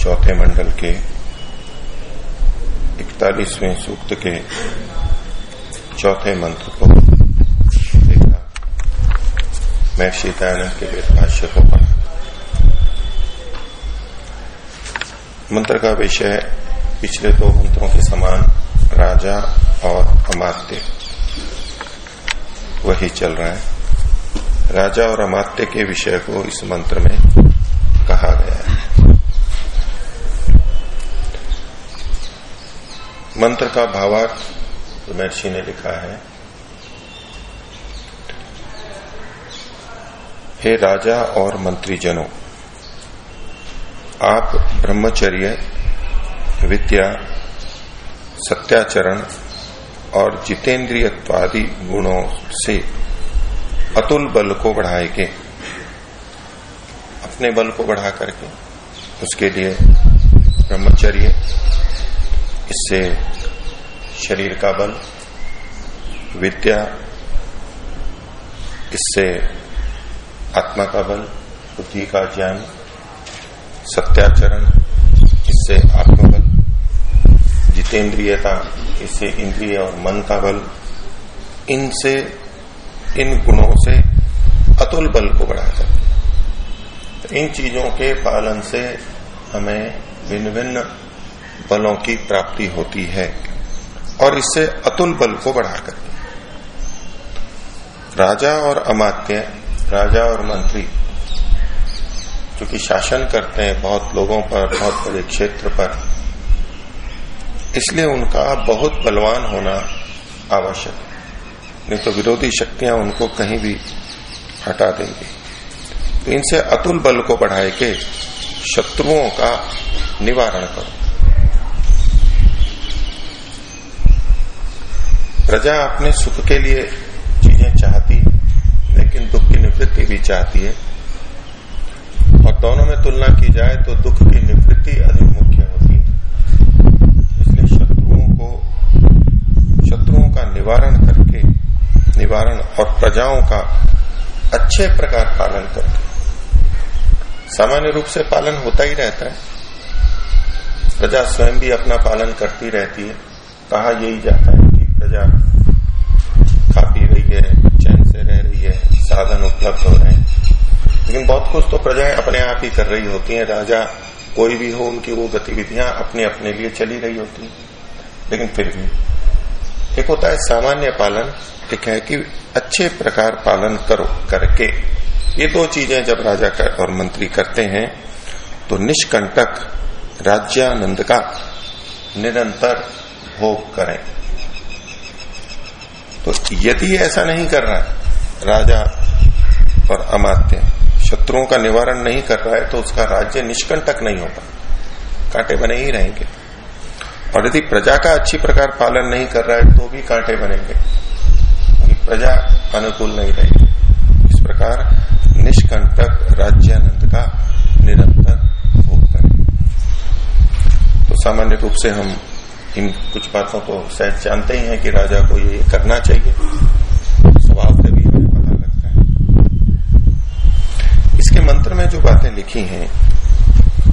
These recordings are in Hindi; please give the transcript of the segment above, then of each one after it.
चौथे मंडल के इकतालीसवें सूक्त के चौथे मंत्र को देखा। मैं सीतानंद के वेद भाष्य को पढ़ा। मंत्र का विषय पिछले दो मंत्रों के समान राजा और अमात्य। वही चल रहा है। राजा और अमात्य के विषय को इस मंत्र में कहा गया है। मंत्र का भावार्थ महर्षि ने लिखा है। हे राजा और मंत्रीजनों, आप ब्रह्मचर्य, विद्या, सत्याचरण और जितेंद्रियत्वादि गुणों से अतुल बल को बढ़ाएँगे अपने बल को बढ़ा करके, उसके लिए ब्रह्मचर्य इससे शरीर का बल, विद्या, इससे आत्मा का बल, बुद्धि का ज्ञान, सत्याचरण, इससे आत्मबल, जितेंद्रियता, इससे इंद्रिय और मन का बल, इनसे, इन गुणों से अतुल बल को बढ़ाता तो इन चीज़ों के पालन से हमें भिन्न भिन्न बलों की प्राप्ति होती है और इससे अतुल बल को बढ़ाकर। राजा और अमात्य, राजा और मंत्री जो कि शासन करते हैं बहुत लोगों पर, बहुत बड़े क्षेत्र पर, इसलिए उनका बहुत बलवान होना आवश्यक है। नहीं तो विरोधी शक्तियाँ उनको कहीं भी हटा देंगी। तो इनसे अतुल बल को बढ़ाए के शत्रुओं का निवारण करो। प्रजा अपने सुख के लिए चीज़ें चाहती लेकिन दुख की निवृत्ति भी चाहती है। और दोनों में तुलना की जाए तो दुख की निवृत्ति अधिक मुख्य होती है। इसलिए शत्रुओं को, शत्रुओं का निवारण करके, निवारण और प्रजाओं का अच्छे प्रकार पालन करके। सामान्य रूप से पालन होता ही रहता है। प्रजा स्वयं भी अपना पालन करती रहती है। कहा यही जाता है। प्रजा खा पी रही है, चैन से रह रही है, साधन उपलब्ध हो रहे हैं। लेकिन बहुत कुछ तो प्रजाएँ अपने आप ही कर रही होती हैं, राजा कोई भी हो, उनकी वो गतिविधियाँ अपने अपने लिए चली रही होती हैं। लेकिन फिर भी, एक होता है सामान्य पालन, एक है कि अच्छे प्रकार पालन करो, करके। ये दो चीज़ें जब राजा कर और मंत्री करते हैं तो निष्कंटक राज्यानंद का निरंतर भोग करें। तो यदि ऐसा नहीं कर रहा है, राजा और अमात्य, शत्रुओं का निवारण नहीं कर रहा है तो उसका राज्य निष्कंटक नहीं होगा। कांटे बने ही रहेंगे। और यदि प्रजा का अच्छी प्रकार पालन नहीं कर रहा है तो भी कांटे बनेंगे। प्रजा अनुकूल नहीं रहेगी। इस प्रकार निष्कंटक राज्यानंद का निरंतर भोग करें तो सामान्य रूप से हम इन कुछ बातों को शायद जानते ही हैं कि राजा को ये करना चाहिए। स्वभाव से भी हमें पता लगता है। इसके मंत्र में जो बातें लिखी हैं,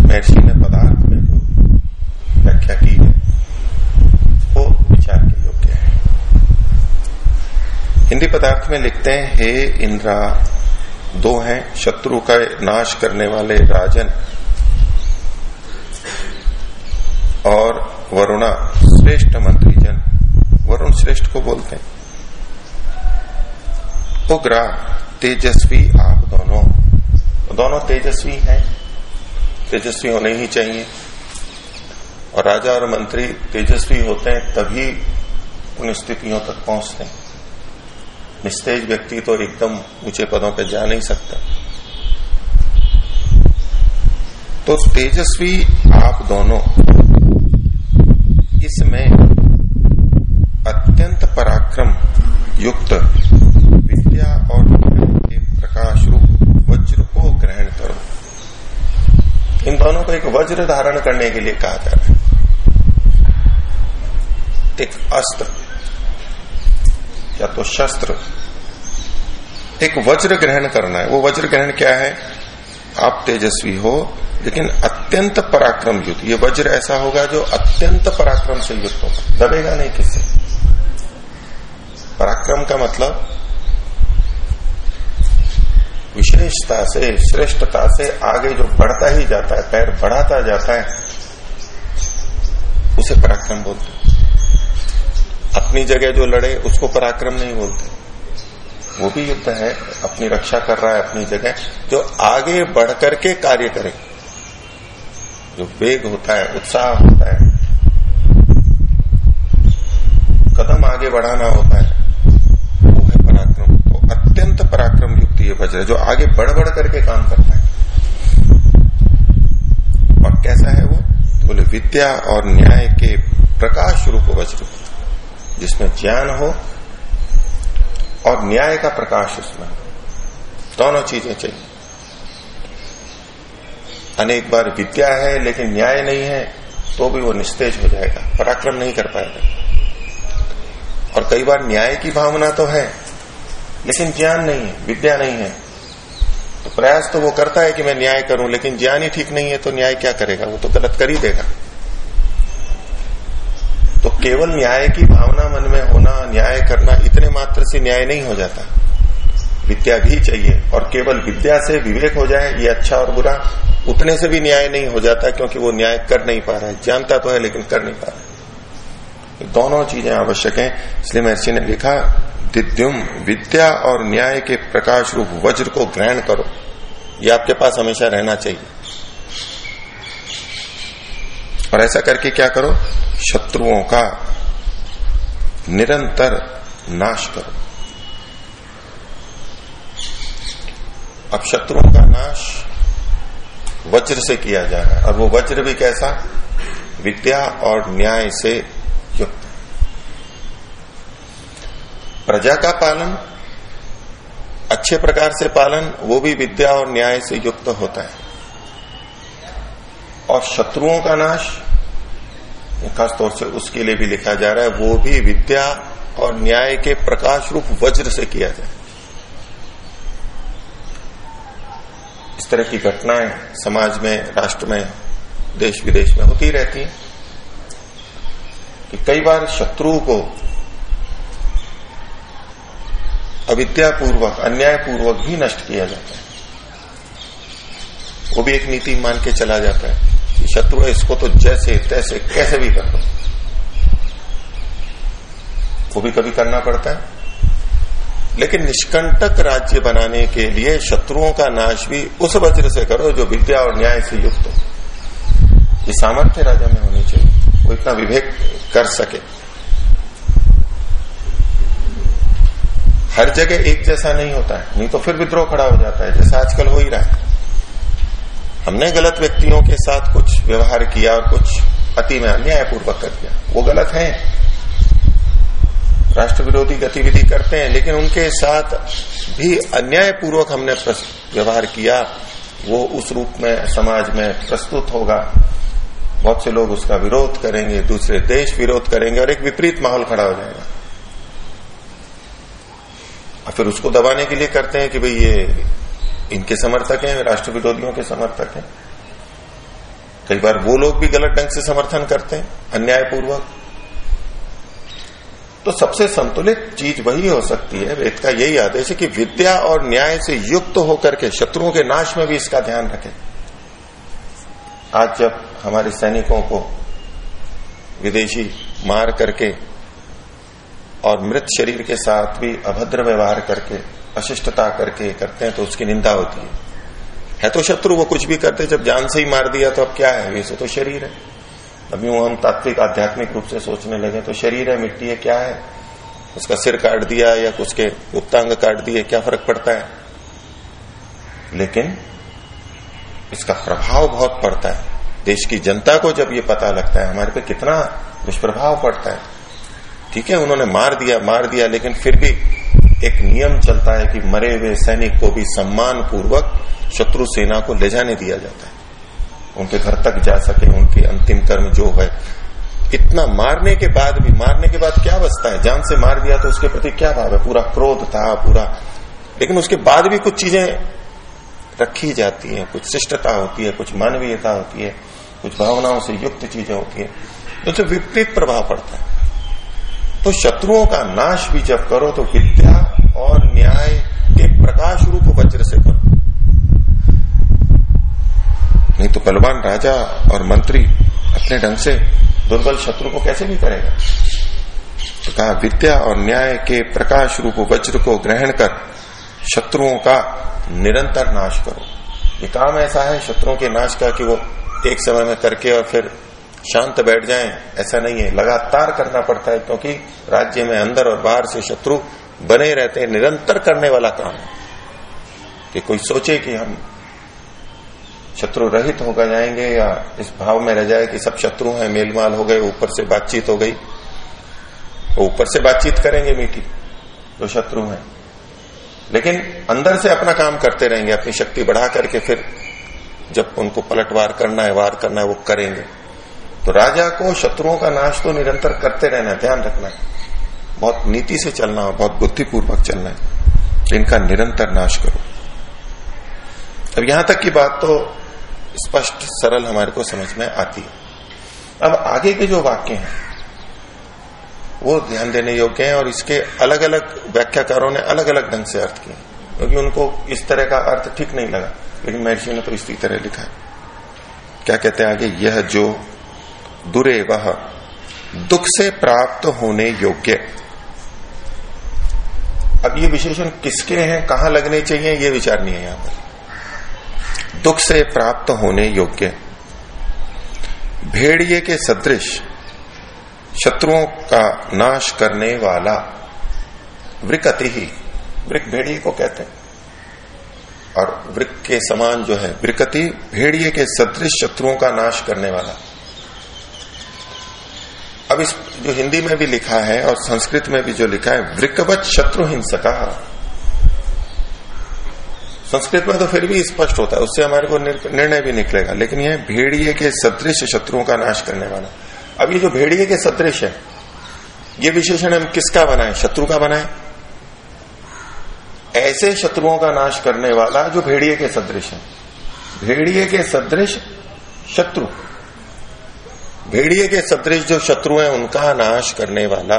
महर्षि ने पदार्थ में जो व्याख्या की है, वो विचार के योग्य है। हिंदी पदार्थ में लिखते हैं, हे इंद्रा, दो हैं, शत्रु का नाश करने वाले राजन और वरुणा श्रेष्ठ मंत्रीजन वरुण श्रेष्ठ को बोलते हैं। उग्रा, तेजस्वी, आप दोनों। दोनों तेजस्वी हैं। तेजस्वी होने ही चाहिए। और राजा और मंत्री तेजस्वी होते हैं, तभी उन स्थितियों तक पहुँचते हैं। निस्तेज व्यक्ति तो एकदम ऊँचे पदों पर जा नहीं सकता। तो तेजस्वी, आप दोनों इसमें अत्यंत पराक्रम युक्त विद्या और के प्रकाश रूप वज्र को ग्रहण करो। इन दोनों को एक वज्र धारण करने के लिए कहा जा रहा है। एक अस्त्र, या तो शस्त्र, एक वज्र ग्रहण करना है। वो वज्र ग्रहण क्या है? आप तेजस्वी हो, लेकिन अत्यंत पराक्रम युक्त ये वज्र ऐसा होगा जो अत्यंत पराक्रम से युक्त होगा। दबेगा नहीं किससे पराक्रम का मतलब विशेषता से, श्रेष्ठता से आगे जो बढ़ता ही जाता है, पैर बढ़ाता जाता है, उसे पराक्रम बोलते अपनी जगह जो लड़े, उसको पराक्रम नहीं बोलते। वो भी युद्ध है, अपनी रक्षा कर रहा है अपनी जगह, जो आगे बढ़ करके कार्य करे। जो वेग होता है, उत्साह होता है। कदम आगे बढ़ाना होता है। वो है पराक्रम। तो अत्यंत पराक्रम युक्त ये वज्र जो आगे बढ़ बढ़ करके काम करता है। और कैसा है वो? तो बोले, विद्या और न्याय के प्रकाश रूप वज्र, जिसमें ज्ञान हो और न्याय का प्रकाश उसमें। दोनों चीज़ें चाहिए। अनेक बार विद्या है, लेकिन न्याय नहीं है तो भी वो निस्तेज हो जाएगा, पराक्रम नहीं कर पाएगा। और कई बार न्याय की भावना तो है, लेकिन ज्ञान नहीं है, विद्या नहीं है। तो प्रयास तो वो करता है कि मैं न्याय करूँ, लेकिन ज्ञान ही ठीक नहीं है तो न्याय क्या करेगा? वो तो गलत कर ही देगा। तो केवल न्याय की भावना मन में होना, न्याय करना, इतने मात्र से न्याय नहीं हो जाता। विद्या भी चाहिए, और केवल विद्या से विवेक हो जाए, ये अच्छा और बुरा उतने से भी न्याय नहीं हो जाता क्योंकि वो न्याय कर नहीं पा रहा है। जानता तो है, लेकिन कर नहीं पा रहा। है दोनों चीज़ें आवश्यक हैं। इसलिए महर्षि ने लिखा, दिद्युम विद्या और न्याय के प्रकाश रूप वज्र को ग्रहण करो। ये आपके पास हमेशा रहना चाहिए। और ऐसा करके क्या करो? शत्रुओं का निरंतर नाश करो। अब शत्रुओं का नाश वज्र से किया जा रहा है और वो वज्र भी कैसा? विद्या और न्याय से युक्त। प्रजा का पालन, अच्छे प्रकार से पालन, वो भी विद्या और न्याय से युक्त होता है। और शत्रुओं का नाश, खास तौर से उसके लिए भी लिखा जा रहा है, वो भी विद्या और न्याय के प्रकाश रूप वज्र से किया जाए। इस तरह की घटनाएँ समाज में, राष्ट्र में देश विदेश में होती रहती हैं कि कई बार शत्रु को अविद्यापूर्वक, अन्यायपूर्वक भी नष्ट किया जाता है। वो भी एक नीति मान के चला जाता है कि शत्रु है इसको तो जैसे, तैसे कैसे भी कर दो। वो भी कभी करना पड़ता है। लेकिन निष्कंटक राज्य बनाने के लिए शत्रुओं का नाश भी उस वज्र से करो जो विद्या और न्याय से युक्त हो। ये सामर्थ्य राजा में होनी चाहिए। वो इतना विवेक कर सके। हर जगह एक जैसा नहीं होता है। नहीं तो फिर विद्रोह खड़ा हो जाता है, जैसा आजकल हो ही रहा है। हमने गलत व्यक्तियों के साथ कुछ व्यवहार किया और कुछ अति में अन्यायपूर्वक कर दिया। वो गलत है। राष्ट्र विरोधी गतिविधि करते हैं, लेकिन उनके साथ भी अन्यायपूर्वक हमने व्यवहार किया, वो उस रूप में, समाज में प्रस्तुत होगा। बहुत से लोग उसका विरोध करेंगे, दूसरे देश विरोध करेंगे और एक विपरीत माहौल खड़ा हो जाएगा। और फिर उसको दबाने के लिए करते हैं कि भाई ये इनके समर्थक हैं राष्ट्र विरोधियों के समर्थक हैं। कई बार वो लोग भी गलत ढंग से समर्थन करते हैं, अन्यायपूर्वक। तो सबसे संतुलित चीज़ वही हो सकती है। वेद का यही आदेश है कि विद्या और न्याय से युक्त होकर के शत्रुओं के नाश में भी इसका ध्यान रखें। आज जब हमारे सैनिकों को विदेशी मार करके और मृत शरीर के साथ भी अभद्र व्यवहार करके, अशिष्टता करके करते हैं तो उसकी निंदा होती है। है तो शत्रु, वो कुछ भी करते, जब जान से ही मार दिया तो अब क्या है? वैसे तो शरीर है। अभी वो हम तात्विक, आध्यात्मिक रूप से सोचने लगे तो शरीर है, मिट्टी है, क्या है? उसका सिर काट दिया या उसके उत्तांग काट दिए, क्या फ़र्क पड़ता है? लेकिन इसका प्रभाव बहुत पड़ता है। देश की जनता को जब ये पता लगता है, हमारे पे कितना दुष्प्रभाव पड़ता है। ठीक है, उन्होंने मार दिया मार दिया, लेकिन फिर भी एक नियम चलता है कि मरे हुए सैनिक को भी सम्मान पूर्वक शत्रु सेना को ले जाने दिया जाता है। उनके घर तक जा सके, उनके अंतिम कर्म जो है। इतना मारने के बाद भी, मारने के बाद क्या बचता है? जान से मार दिया तो उसके प्रति क्या भाव है? पूरा क्रोध था, पूरा। लेकिन उसके बाद भी कुछ चीज़ें रखी जाती हैं। कुछ शिष्टता होती है, कुछ मानवीयता होती है, कुछ भावनाओं से युक्त चीज़ें होती है। तो उससे विपरीत प्रभाव पड़ता है तो शत्रुओं का नाश भी जब करो तो विद्या और न्याय के प्रकाश रूप वज्र से करो नहीं तो बलवान राजा और मंत्री अपने ढंग से दुर्बल शत्रु को कैसे भी करेगा? तो कहा, विद्या और न्याय के प्रकाश रूप वज्र को ग्रहण कर शत्रुओं का निरंतर नाश करो। ये काम ऐसा है शत्रुओं के नाश का कि वो एक समय में करके और फिर शांत बैठ जाएँ। ऐसा नहीं है। लगातार करना पड़ता है क्योंकि राज्य में अंदर और बाहर से शत्रु बने रहते हैं। निरंतर करने वाला काम है। कि कोई सोचे कि हम शत्रु रहित होकर जाएँगे या इस भाव में रह जाए कि सब शत्रु हैं, मेलमाल हो गए, ऊपर से बातचीत हो गई। ऊपर से बातचीत करेंगे मीठी, जो शत्रु हैं। लेकिन अंदर से अपना काम करते रहेंगे, अपनी शक्ति बढ़ा करके फिर जब उनको पलटवार करना है, वार करना है, वो करेंगे। तो राजा को शत्रुओं का नाश तो निरंतर करते रहना है, ध्यान रखना है। बहुत नीति से चलना है बहुत बुद्धिपूर्वक चलना है। इनका निरंतर नाश करो। अब यहाँ तक की बात तो स्पष्ट, सरल हमारे को समझ में आती है। अब आगे के जो वाक्य हैं, वो ध्यान देने योग्य हैं और इसके अलग अलग व्याख्याकारों ने अलग अलग ढंग से अर्थ किए, क्योंकि उनको इस तरह का अर्थ ठीक नहीं लगा, लेकिन महर्षि ने तो इसी तरह लिखा है। क्या कहते हैं आगे? यह जो दुरे वह दुख से प्राप्त होने योग्य। अब ये विशेषण किसके हैं, कहाँ लगने चाहिए, ये विचार नहीं है यहाँ पर। दुख से प्राप्त होने योग्य। भेड़िए के सदृश, शत्रुओं का नाश करने वाला वृकति ही, वृक भेड़िए को कहते हैं। और वृक के समान जो है वृकति भेड़िए के सदृश शत्रुओं का नाश करने वाला। अब इस जो हिंदी में भी लिखा है और संस्कृत में भी जो लिखा है, वृकवत शत्रु हिंसका। संस्कृत में तो फिर भी स्पष्ट होता है, उससे हमारे को निर्णय भी निकलेगा। लेकिन यह भेड़िए के सदृश शत्रुओं का नाश करने वाला। अब ये जो भेड़िए के सदृश है, ये विशेषण हम किसका बनाए? शत्रु का बनाए? ऐसे शत्रुओं का नाश करने वाला जो भेड़िए के सदृश है। भेड़िए के सदृश शत्रु। भेड़िए के सदृश जो शत्रु हैं, उनका नाश करने वाला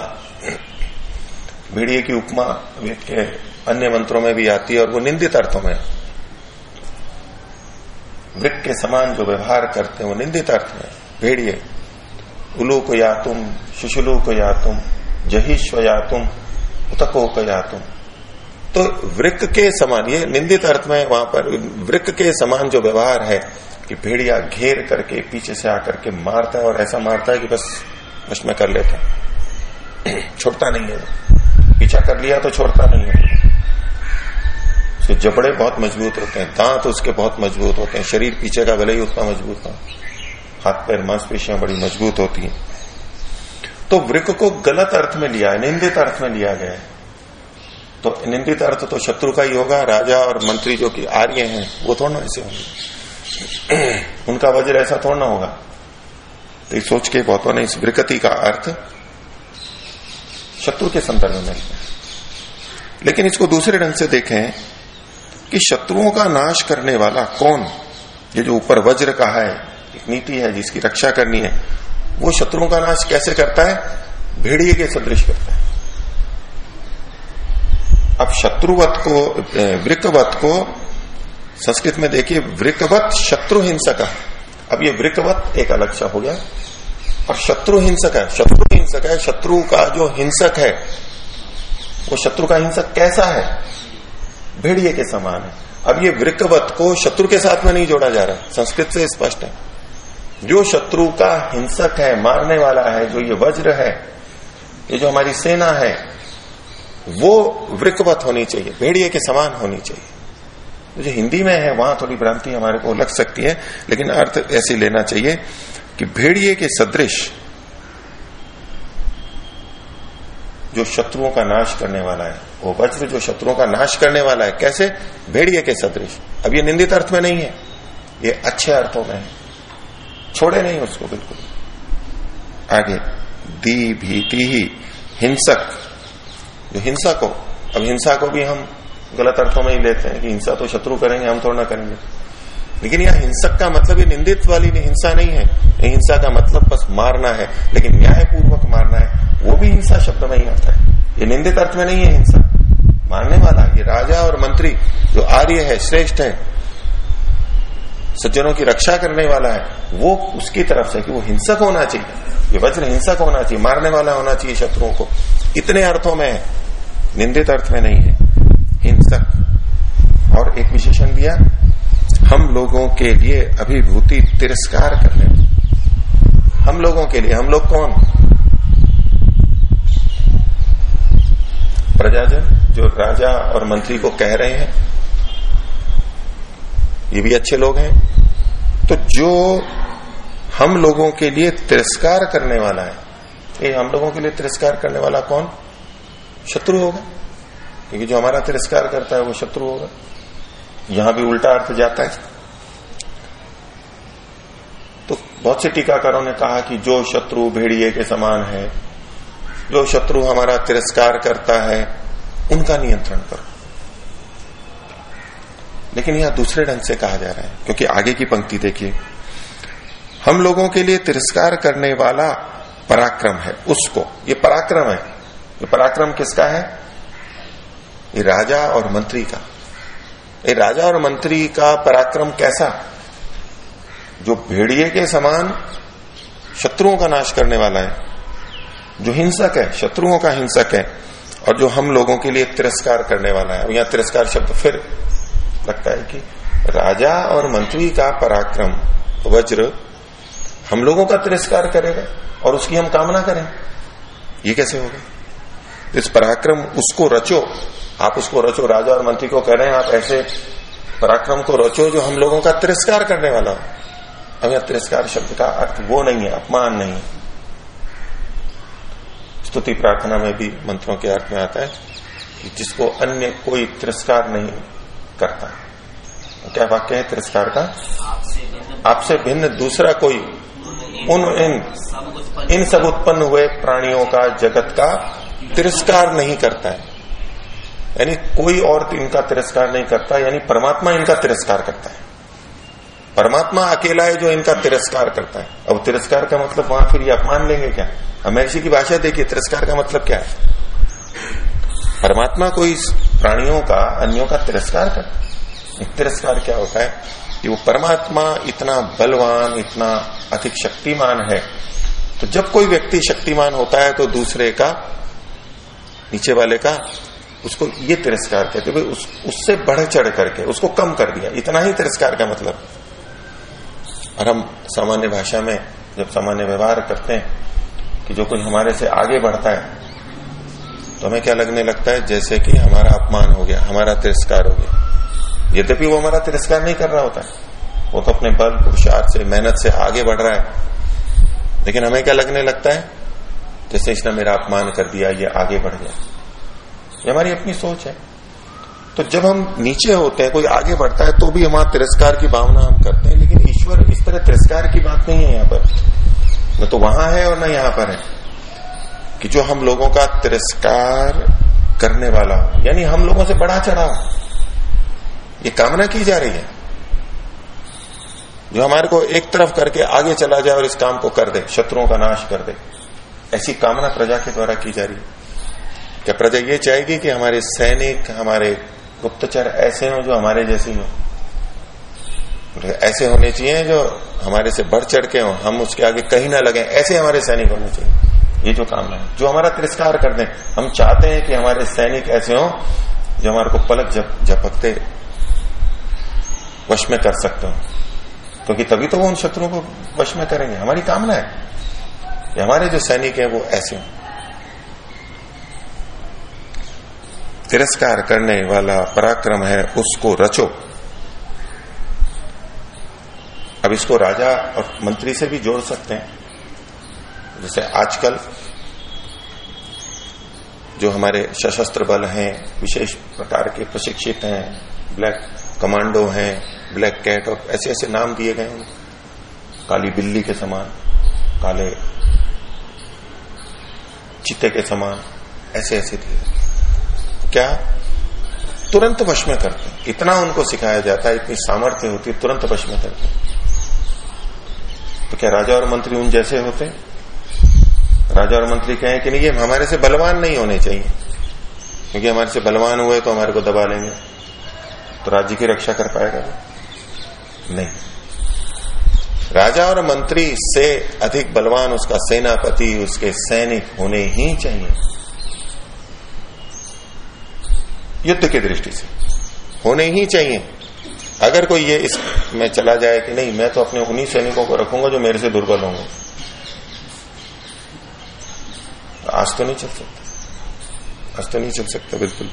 भेड़िए की उपमा वेद के अन्य मंत्रों में भी आती है और वो निंदित अर्थों में। वृक्ष के समान जो व्यवहार करते हैं, वो निंदित अर्थ में। भेड़िए, उलू को या तुम, शिशुलू को या तुम जहिश्व या तुम, उतको को या तुम। तो वृक्क के समान, ये निंदित अर्थ में वहाँ पर वृक्क के समान जो व्यवहार है कि भेड़िया घेर करके, पीछे से आकर के मारता है और ऐसा मारता है कि बस बस में कर लेता छोड़ता नहीं है पीछा कर लिया तो छोड़ता नहीं है। उसके जबड़े बहुत मज़बूत होते हैं, दांत उसके बहुत मज़बूत होते हैं, शरीर पीछे का भले ही उतना मज़बूत हो। हाथ, पैर, मांसपेशियाँ बड़ी मज़बूत होती हैं। तो वृक्क को गलत अर्थ में लिया है निंदित अर्थ में लिया गया है। तो निंदित अर्थ तो शत्रु का ही होगा, राजा और मंत्री जो कि आर्य हैं, वो थोड़ा ना ऐसे होंगे। उनका वज्र ऐसा थोड़ा ना होगा। तो सोच के बहुतों ने इस विकृति का अर्थ शत्रु के संदर्भ में लिया। लेकिन इसको दूसरे ढंग से देखें कि शत्रुओं का नाश करने वाला कौन? ये जो ऊपर वज्र का है, एक नीति है जिसकी रक्षा करनी है, वो शत्रुओं का नाश कैसे करता है? भेड़िए के सदृश करता है। अब शत्रुवत को वृकवत को, संस्कृत में देखिए, वृकवत शत्रु हिंसक है। अब ये वृकवत एक अलग सा हो गया। और शत्रु हिंसक है शत्रु हिंसक है, शत्रु का जो हिंसक है, वो शत्रु का हिंसक कैसा है? भेड़िए के समान है। अब ये वृकवत को शत्रु के साथ में नहीं जोड़ा जा रहा। संस्कृत से स्पष्ट है। जो शत्रु का हिंसक है, मारने वाला है, जो ये वज्र है, ये जो हमारी सेना है, वो वृकवत होनी चाहिए, भेड़िए के समान होनी चाहिए। जो हिंदी में है, वहाँ थोड़ी भ्रांति हमारे को लग सकती है, लेकिन अर्थ ऐसे लेना चाहिए कि भेड़िए के सदृश जो शत्रुओं का नाश करने वाला है वो वज्र जो शत्रुओं का नाश करने वाला है, कैसे? भेड़िए के सदृश। अब ये निंदित अर्थ में नहीं है। ये अच्छे अर्थों में है। छोड़े नहीं उसको, बिल्कुल। आगे, दी भीति ही हिंसक। जो हिंसक हो अब हिंसा को भी हम गलत अर्थों में ही लेते हैं कि हिंसा तो शत्रु करेंगे, हम थोड़ा ना करेंगे। लेकिन यह हिंसक का मतलब ये निंदित वाली नहीं हिंसा नहीं है। हिंसा का मतलब बस मारना है, लेकिन न्यायपूर्वक मारना है। वो भी हिंसा शब्द में ही आता है। ये निंदित अर्थ में नहीं है हिंसा। मानने वाला, ये राजा और मंत्री जो आर्य है, श्रेष्ठ है, सज्जनों की रक्षा करने वाला है, वो उसकी तरफ़ से कि वो हिंसक होना चाहिए। ये वज्र हिंसक होना चाहिए, मारने वाला होना चाहिए शत्रुओं को। इतने अर्थों में निंदित अर्थ में नहीं है। हिंसक। और एक विशेषण दिया, हम लोगों के लिए अभिभूति तिरस्कार करने। हम लोगों के लिए, हम लोग कौन? प्रजाजन जो राजा और मंत्री को कह रहे हैं, ये भी अच्छे लोग हैं। तो जो हम लोगों के लिए तिरस्कार करने वाला है, ये हम लोगों के लिए तिरस्कार करने वाला कौन? शत्रु होगा। क्योंकि जो हमारा तिरस्कार करता है, वो शत्रु होगा। यहाँ भी उल्टा अर्थ जाता है। तो बहुत से टीकाकारों ने कहा कि जो शत्रु भेड़िए के समान है जो शत्रु हमारा तिरस्कार करता है, उनका नियंत्रण करो। लेकिन यहाँ दूसरे ढंग से कहा जा रहा है, क्योंकि आगे की पंक्ति देखिए। हम लोगों के लिए तिरस्कार करने वाला पराक्रम है, उसको। ये पराक्रम है। ये पराक्रम किसका है? ये राजा और मंत्री का। ये राजा और मंत्री का पराक्रम कैसा? जो भेड़िए के समान शत्रुओं का नाश करने वाला है। जो हिंसक है, शत्रुओं का हिंसक है, और जो हम लोगों के लिए तिरस्कार करने वाला है। यहाँ तिरस्कार शब्द फिर लगता है कि राजा और मंत्री का पराक्रम, वज्र हम लोगों का तिरस्कार करेगा और उसकी हम कामना करें। ये कैसे होगा तो इस पराक्रम उसको रचो। आप उसको रचो। राजा और मंत्री को कह रहे हैं, आप ऐसे पराक्रम को रचो जो हम लोगों का तिरस्कार करने वाला हो। अब यह तिरस्कार शब्द का अर्थ वो नहीं है, अपमान नहीं स्तुति प्रार्थना में भी मंत्रों के अर्थ में आता है कि जिसको अन्य कोई तिरस्कार नहीं करता। क्या वाक्य है तिरस्कार का? आपसे भिन्न दूसरा कोई? उन इन इन सब उत्पन्न हुए प्राणियों का जगत का तिरस्कार नहीं करता है। यानी कोई और इनका तिरस्कार नहीं करता यानी परमात्मा इनका तिरस्कार करता है। परमात्मा अकेला है जो इनका तिरस्कार करता है। अब तिरस्कार का मतलब वहाँ फिर ये अपमान लेंगे क्या? महर्षि की भाषा देखिए तिरस्कार का मतलब क्या है? परमात्मा कोई प्राणियों का अन्यों का तिरस्कार करता है तिरस्कार क्या होता है? कि वो परमात्मा इतना बलवान इतना अधिक शक्तिमान है तो जब कोई व्यक्ति शक्तिमान होता है तो दूसरे का नीचे वाले का उसको ये तिरस्कार कहते भाई उस, उससे बढ़ चढ़ करके उसको कम कर दिया। इतना ही तिरस्कार का मतलब। और हम सामान्य भाषा में जब सामान्य व्यवहार करते हैं कि जो कोई हमारे से आगे बढ़ता है तो हमें क्या लगने लगता है? जैसे कि हमारा अपमान हो गया, हमारा तिरस्कार हो गया। यद्यपि वो हमारा तिरस्कार नहीं कर रहा होता है वो तो अपने बल पुरुषार्थ से, मेहनत से आगे बढ़ रहा है। लेकिन हमें क्या लगने लगता है? जैसे इसने मेरा अपमान कर दिया, ये आगे बढ़ गया। ये हमारी अपनी सोच है। तो जब हम नीचे होते हैं, कोई आगे बढ़ता है तो भी हमारा तिरस्कार की भावना हम करते हैं, लेकिन ईश्वर इस तरह तिरस्कार की बात नहीं है यहाँ पर। न तो वहाँ है और न यहाँ पर है। कि जो हम लोगों का तिरस्कार करने वाला हो, यानी हम लोगों से बढ़ा चढ़ा ये कामना की जा रही है। जो हमारे को एक तरफ़ करके आगे चला जाए और इस काम को कर दे, शत्रुओं का नाश कर दे, ऐसी कामना प्रजा के द्वारा की जा रही है। क्या प्रजा ये चाहेगी कि हमारे सैनिक, हमारे गुप्तचर ऐसे हो जो हमारे जैसे ही हो? ऐसे होने चाहिए जो हमारे से बढ़ चढ़ के हो, हम उसके आगे कहीं ना लगे, ऐसे हमारे सैनिक होने चाहिए। ये जो काम है, जो हमारा तिरस्कार कर दें हम चाहते हैं कि हमारे सैनिक ऐसे हो जो हमारे को पलक झपकते वश में कर सकते हो। क्योंकि तभी तो वो उन शत्रुओं को वश में करेंगे। हमारी कामना है कि हमारे जो सैनिक है वो ऐसे हों। तिरस्कार करने वाला पराक्रम है, उसको रचो। अब इसको राजा और मंत्री से भी जोड़ सकते हैं। जैसे आजकल जो हमारे सशस्त्र बल हैं, विशेष प्रकार के प्रशिक्षित हैं, ब्लैक कमांडो हैं, ब्लैक कैट और ऐसे ऐसे नाम दिए गए हैं। काली बिल्ली के समान, काले चित्ते के समान, ऐसे ऐसे दिए क्या? तुरंत वश में करते हैं। इतना उनको सिखाया जाता है, इतनी सामर्थ्य होती है, तुरंत वश में करते हैं। तो क्या राजा और मंत्री उन जैसे होते राजा और मंत्री कहें कि नहीं, ये हमारे से बलवान नहीं होने चाहिए। क्योंकि हमारे से बलवान हुए तो हमारे को दबा लेंगे। तो राज्य की रक्षा कर पाएगा नहीं। राजा और मंत्री से अधिक बलवान उसका सेनापति, उसके सैनिक होने ही चाहिए। युद्ध की दृष्टि से। होने ही चाहिए। अगर कोई ये इसमें चला जाए कि नहीं, मैं तो अपने उन्हीं सैनिकों को रखूँगा जो मेरे से दुर्बल होंगे। आज तो नहीं चल सकता। आज तो नहीं चल सकता बिल्कुल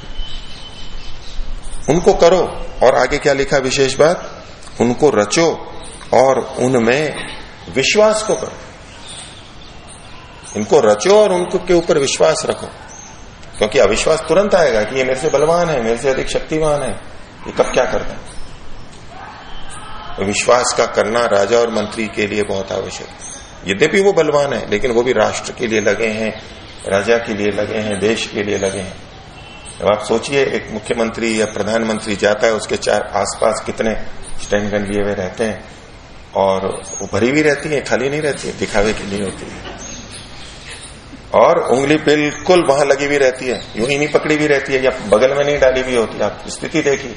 उनको करो, और आगे क्या लिखा विशेष बात? उनको रचो, और उनमें विश्वास को करो। इनको रचो और उनको के ऊपर विश्वास रखो। क्योंकि अविश्वास तुरंत आएगा कि ये मेरे से बलवान है, मेरे से अधिक शक्तिवान है। ये कब क्या करता है? विश्वास का करना राजा और मंत्री के लिए बहुत आवश्यक। यद्यपि वो बलवान है, लेकिन वो भी राष्ट्र के लिए लगे हैं, राजा के लिए लगे हैं, देश के लिए लगे हैं। अब आप सोचिए, एक मुख्यमंत्री या प्रधानमंत्री जाता है, उसके चार आसपास कितने स्टैंड गन लिए हुए रहते हैं, और वो भरी भी रहती है, खाली नहीं रहती है, दिखावे की नहीं होती। है और उंगली बिल्कुल वहाँ लगी हुई रहती है, यूँ ही नहीं पकड़ी भी रहती है, या बगल में नहीं डाली हुई होती, आप स्थिति देखिए।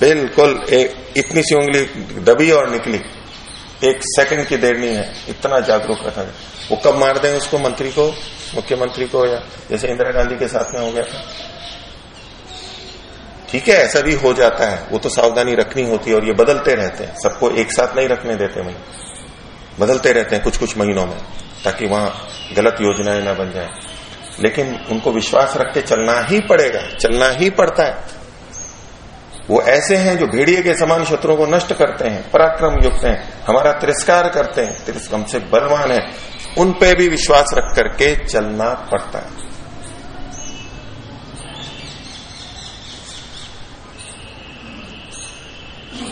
बिल्कुल एक, इतनी सी उंगली दबी और निकली। एक सेकंड की देर नहीं है, इतना जागरूक रखा है वो कब मार दें उसको मंत्री को, मुख्यमंत्री को या जैसे इंदिरा गांधी के साथ में हो गया था? ठीक है, ऐसा भी हो जाता है। वो तो सावधानी रखनी होती है और ये बदलते रहते हैं। सबको एक साथ नहीं रखने देते वही। बदलते रहते हैं कुछ कुछ महीनों में, ताकि वहाँ गलत योजनाएँ ना बन जाए। लेकिन उनको विश्वास रख के चलना ही पड़ेगा, चलना ही पड़ता है। वो ऐसे हैं जो भेड़िए के समान शत्रुओं को नष्ट करते हैं पराक्रम युक्त हैं, हमारा तिरस्कार करते हैं तिरस्कम से बलवान है। उन पे भी विश्वास रख करके चलना पड़ता है।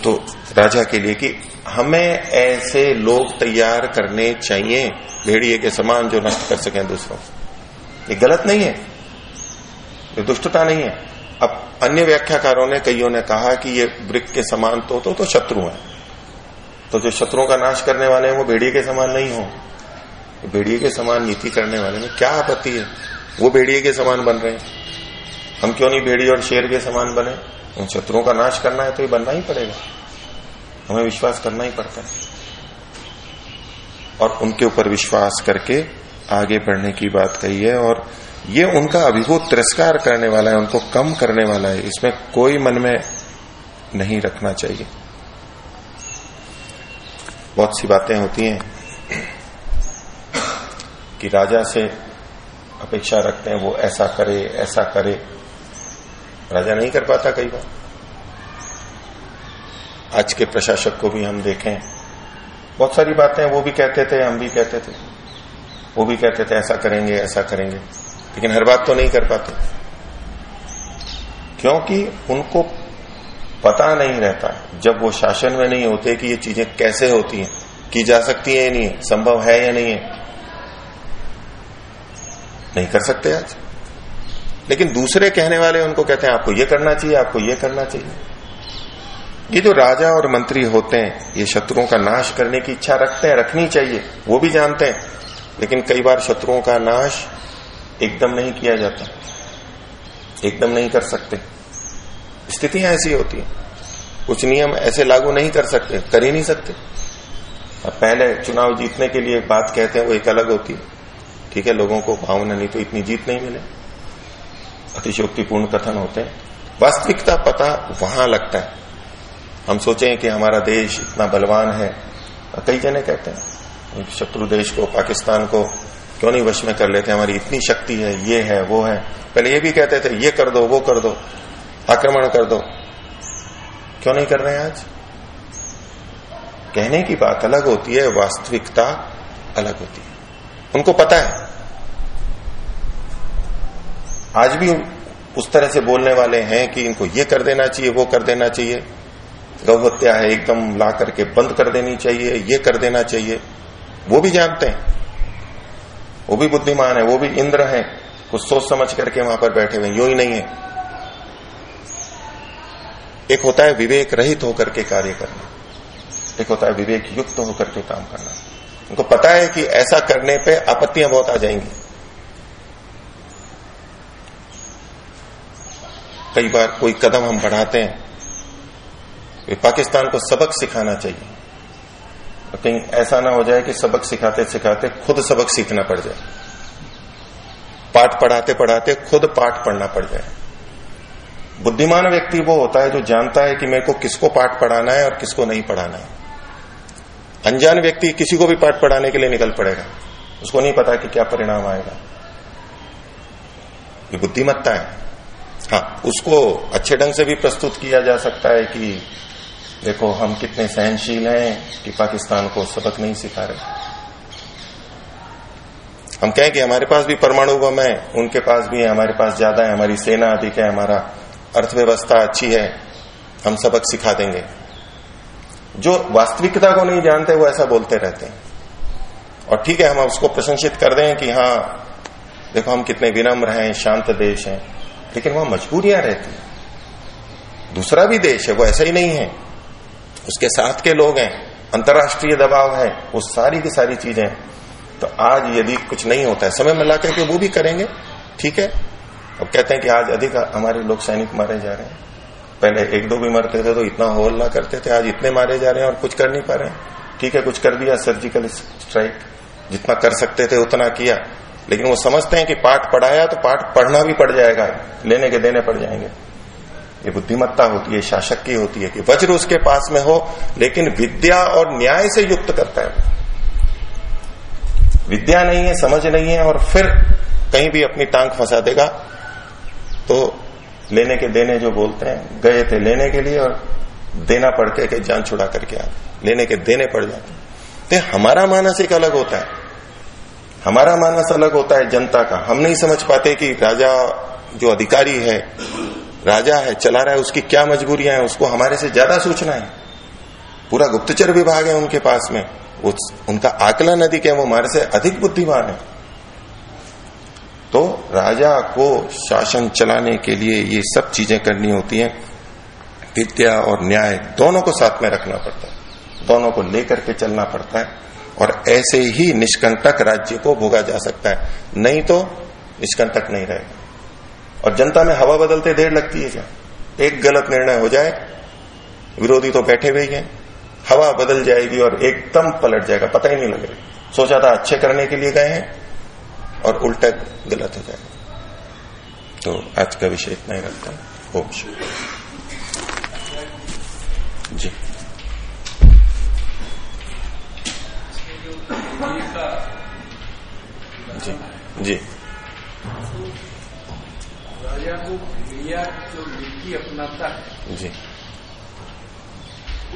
तो राजा के लिए कि हमें ऐसे लोग तैयार करने चाहिए, भेड़िए के समान जो नष्ट कर सकें दूसरों। ये गलत नहीं है। ये दुष्टता नहीं है। अब अन्य व्याख्याकारों ने कईयों ने कहा कि ये वृक्ष के समान तो तो, तो शत्रु है। तो जो शत्रुओं का नाश करने वाले हैं वो भेड़िए के समान नहीं हो। भेड़िए के समान नीति करने वाले में क्या आपत्ति है? वो भेड़िए के समान बन रहे हैं। हम क्यों नहीं भेड़िए और शेर के समान बने? उन शत्रुओं का नाश करना है तो ये बनना ही पड़ेगा। हमें विश्वास करना ही पड़ता है। और उनके ऊपर विश्वास करके आगे बढ़ने की बात कही है और ये उनका अभिभूत तिरस्कार करने वाला है, उनको कम करने वाला है, इसमें कोई मन में नहीं रखना चाहिए। बहुत सी बातें होती हैं कि राजा से अपेक्षा रखते हैं, वो ऐसा करे ऐसा करे। राजा नहीं कर पाता कई बार। आज के प्रशासक को भी हम देखें, बहुत सारी बातें, वो भी कहते थे, हम भी कहते थे। वो भी कहते थे, ऐसा करेंगे ऐसा करेंगे। लेकिन हर बात तो नहीं कर पाते। क्योंकि उनको पता नहीं रहता जब वो शासन में नहीं होते कि ये चीज़ें कैसे होती हैं, की जा सकती है या नहीं संभव है या नहीं है। नहीं कर सकते आज। लेकिन दूसरे कहने वाले उनको कहते हैं, आपको ये करना चाहिए, आपको ये करना चाहिए। ये जो राजा और मंत्री होते हैं, ये शत्रुओं का नाश करने की इच्छा रखते हैं, रखनी चाहिए, वो भी जानते हैं। लेकिन कई बार शत्रुओं का नाश एकदम नहीं किया जाता। एकदम नहीं कर सकते। स्थितियाँ ऐसी होती हैं। कुछ नियम ऐसे लागू नहीं कर सकते, कर ही नहीं सकते। अब पहले चुनाव जीतने के लिए बात कहते हैं, वो एक अलग होती है। ठीक है, लोगों को भावना नहीं तो इतनी जीत नहीं मिले। अतिशोक्तिपूर्ण कथन होते हैं। वास्तविकता पता वहाँ लगता है। हम सोचें कि हमारा देश इतना बलवान है। कई जने कहते हैं, शत्रु देश को, पाकिस्तान को क्यों नहीं वश में कर लेते? हमारी इतनी शक्ति है, ये है, वो है। पहले ये भी कहते थे, ये कर दो, वो कर दो, आक्रमण कर दो। क्यों नहीं कर रहे हैं आज? कहने की बात अलग होती है, वास्तविकता अलग होती है। उनको पता है। आज भी उस तरह से बोलने वाले हैं कि इनको ये कर देना चाहिए, वो कर देना चाहिए। गौ हत्या है, एकदम ला करके बंद कर देनी चाहिए, ये कर देना चाहिए। वो भी जानते हैं। वो भी बुद्धिमान है, वो भी इंद्र है। कुछ सोच समझ करके वहाँ पर बैठे हुए यू ही नहीं है। एक होता है विवेक रहित होकर के कार्य करना, एक होता है विवेक युक्त होकर के काम करना। उनको पता है कि ऐसा करने पे आपत्तियाँ बहुत आ जाएँगी। कई बार कोई कदम हम बढ़ाते हैं पाकिस्तान को सबक सिखाना चाहिए। तो कहीं ऐसा ना हो जाए कि सबक सिखाते सिखाते खुद सबक सीखना पड़ जाए। पाठ पढ़ाते पढ़ाते खुद पाठ पढ़ना पड़ जाए। बुद्धिमान व्यक्ति वो होता है जो जानता है कि मेरे को किसको पाठ पढ़ाना है और किसको नहीं पढ़ाना है। अनजान व्यक्ति किसी को भी पाठ पढ़ाने के लिए निकल पड़ेगा। उसको नहीं पता कि क्या परिणाम आएगा। ये बुद्धिमत्ता है। हाँ उसको अच्छे ढंग से भी प्रस्तुत किया जा सकता है कि देखो, हम कितने सहनशील हैं, कि पाकिस्तान को सबक नहीं सिखा रहे। हम कहें कि हमारे पास भी परमाणु बम है, उनके पास भी है, हमारे पास ज़्यादा है, हमारी सेना अधिक है, हमारा अर्थव्यवस्था अच्छी है, हम सबक सिखा देंगे। जो वास्तविकता को नहीं जानते, वो ऐसा बोलते रहते हैं। और ठीक है, हम उसको प्रशंसित कर दें कि हाँ देखो, हम कितने विनम्र हैं, शांत देश हैं, लेकिन वहाँ मजबूरियाँ रहती हैं। दूसरा भी देश है, वो ऐसा ही नहीं है। उसके साथ के लोग हैं, अंतर्राष्ट्रीय दबाव है, वो सारी की सारी चीज़ें तो आज यदि कुछ नहीं होता है, समय मिला करके वो भी करेंगे, ठीक है? अब कहते हैं कि आज अधिक हमारे लोग सैनिक मारे जा रहे हैं। पहले एक दो भी मरते थे तो इतना होल्ला करते थे, आज इतने मारे जा रहे हैं और कुछ कर नहीं पा रहे हैं। ठीक है, कुछ कर दिया सर्जिकल स्ट्राइक जितना कर सकते थे उतना किया। लेकिन वो समझते हैं कि पाठ पढ़ाया तो पाठ पढ़ना भी पड़ जाएगा, लेने के देने पड़ जाएँगे। ये बुद्धिमत्ता होती है शासक की होती है कि वज्र उसके पास में हो, लेकिन विद्या और न्याय से युक्त करता है। विद्या नहीं है, समझ नहीं है और फिर कहीं भी अपनी टांग फंसा देगा। तो लेने के देने जो बोलते हैं, गए थे लेने के लिए और देना पड़ के जान छुड़ा करके आ लेने के देने पड़ जाते तो हमारा मानस एक अलग होता है। हमारा मानस अलग होता है जनता का। हम नहीं समझ पाते कि राजा जो अधिकारी है राजा है, चला रहा है, उसकी क्या मजबूरियाँ हैं, उसको हमारे से ज़्यादा सोचना है। पूरा गुप्तचर विभाग है उनके पास में। वो उनका आकलन अधिक है, वो हमारे से अधिक बुद्धिमान है। तो राजा को शासन चलाने के लिए ये सब चीज़ें करनी होती हैं। विद्या और न्याय दोनों को साथ में रखना पड़ता है। दोनों को लेकर के चलना पड़ता है। और ऐसे ही निष्कंटक राज्य को भोगा जा सकता है। नहीं तो निष्कंटक नहीं रहेगा। और जनता में हवा बदलते देर लगती है क्या? एक गलत निर्णय हो जाए, विरोधी तो बैठे हुए हैं हवा बदल जाएगी और एकदम पलट जाएगा, पता ही नहीं लगेगा। सोचा था अच्छे करने के लिए गए हैं और उल्टा गलत हो जाएगा। तो आज का विषय इतना ही रखता है। ओम जी। जी। जी। राजा को क्रिया जो नीति अपनाता है जी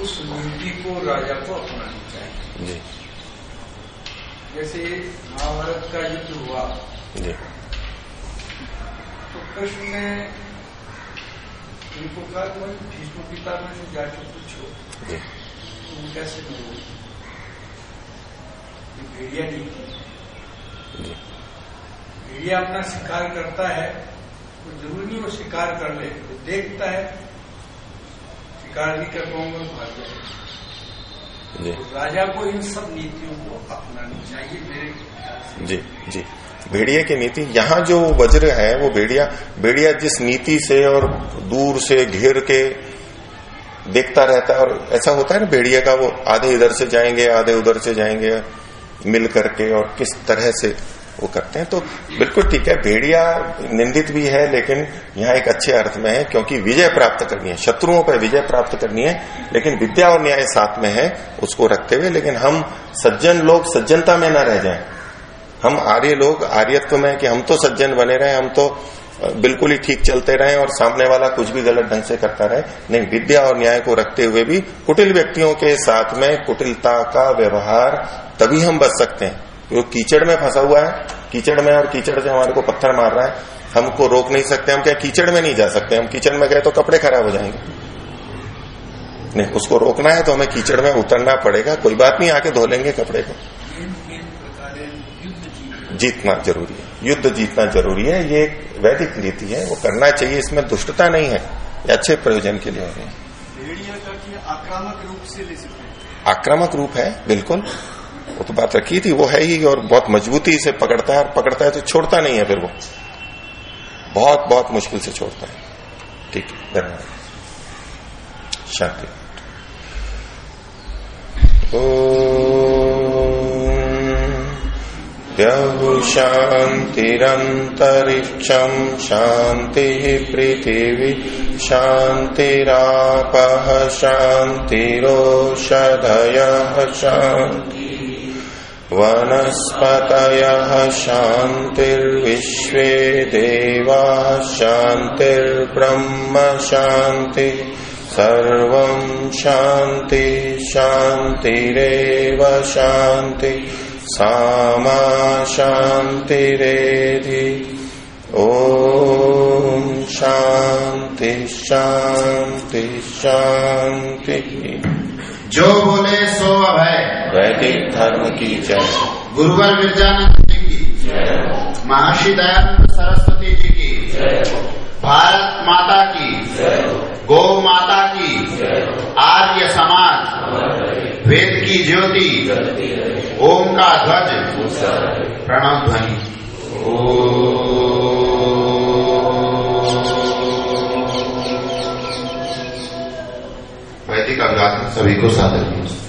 उस नीति को राजा को अपनानी चाहिए जी जैसे महाभारत का युद्ध हुआ जी तो कृष्ण ने उनको कहा कि भीष्म पिता में से जाके पूछो जी तुम कैसे करोगे भेड़िया नहीं भेड़िया अपना शिकार करता है तो ज़रूरी नहीं वो शिकार कर ले। वो देखता है शिकार नहीं कर पाऊँगा भाग जाएगा। जी। तो राजा को इन सब नीतियों को अपनानी चाहिए मेरे जी जी। भेड़िया की नीति यहाँ जो वज्र है वो भेड़िया भेड़िया जिस नीति से और दूर से घेर के देखता रहता है और ऐसा होता है ना भेड़िया का वो आधे इधर से जाएँगे आधे उधर से जाएँगे मिल करके और किस तरह से वो करते हैं। तो बिल्कुल ठीक है, भेड़िया निंदित भी है, लेकिन यहाँ एक अच्छे अर्थ में है, क्योंकि विजय प्राप्त करनी है। शत्रुओं पर विजय प्राप्त करनी है, लेकिन विद्या और न्याय साथ में है, उसको रखते हुए। लेकिन हम सज्जन लोग सज्जनता में न रह जाएँ। हम आर्य लोग, आर्यत्व में कि हम तो सज्जन बने रहे, हम तो बिल्कुल ही ठीक चलते रहे और सामने वाला कुछ भी गलत ढंग से करता रहे। नहीं, विद्या और न्याय को रखते हुए भी कुटिल व्यक्तियों के साथ में कुटिलता का व्यवहार तभी हम बच सकते हैं। वो कीचड़ में फंसा हुआ है कीचड़ में और कीचड़ से हमारे को पत्थर मार रहा है। हमको रोक नहीं सकते हम क्या कीचड़ में नहीं जा सकते? हम कीचड़ में गए तो कपड़े खराब हो जाएँगे। नहीं उसको रोकना है तो हमें कीचड़ में उतरना पड़ेगा। कोई बात नहीं आके धो लेंगे कपड़े को। जीतना ज़रूरी है। युद्ध जीतना ज़रूरी है। ये एक वैदिक नीति है वो करना चाहिए। इसमें दुष्टता नहीं है। ये अच्छे प्रयोजन के लिए हो रही है। आक्रामक रूप से ले सकते हैं? आक्रामक रूप है बिल्कुल। वो तो बात रखी थी, वो है ही और बहुत मजबूती से पकड़ता है और पकड़ता है तो छोड़ता नहीं है फिर वो। बहुत बहुत मुश्किल से छोड़ता है। ठीक है, धन्यवाद। शांति। द्यौ शान्तिरन्तरिक्षम् शान्तिः पृथिवी शान्तिरापः शान्तिरोषधयः शान्ति। वनस्पतयः शान्तिर्विश्वे देवा शान्तिर्ब्रह्म शान्ति सर्वम् शान्ति शान्तिरेव शान्ति सामा शान्तिरेधि। ॐ शान्ति शान्ति शान्तिः। जो बोले सो अभय। वैदिक धर्म की जय। गुरुवर विरजानंद जी की महर्षि दयानंद सरस्वती जी की भारत माता की गौ माता की आर्य समाज। वेद की ज्योति। ओम का ध्वज। प्रणव ध्वनि। वैदिक अभिवादन सभी को किया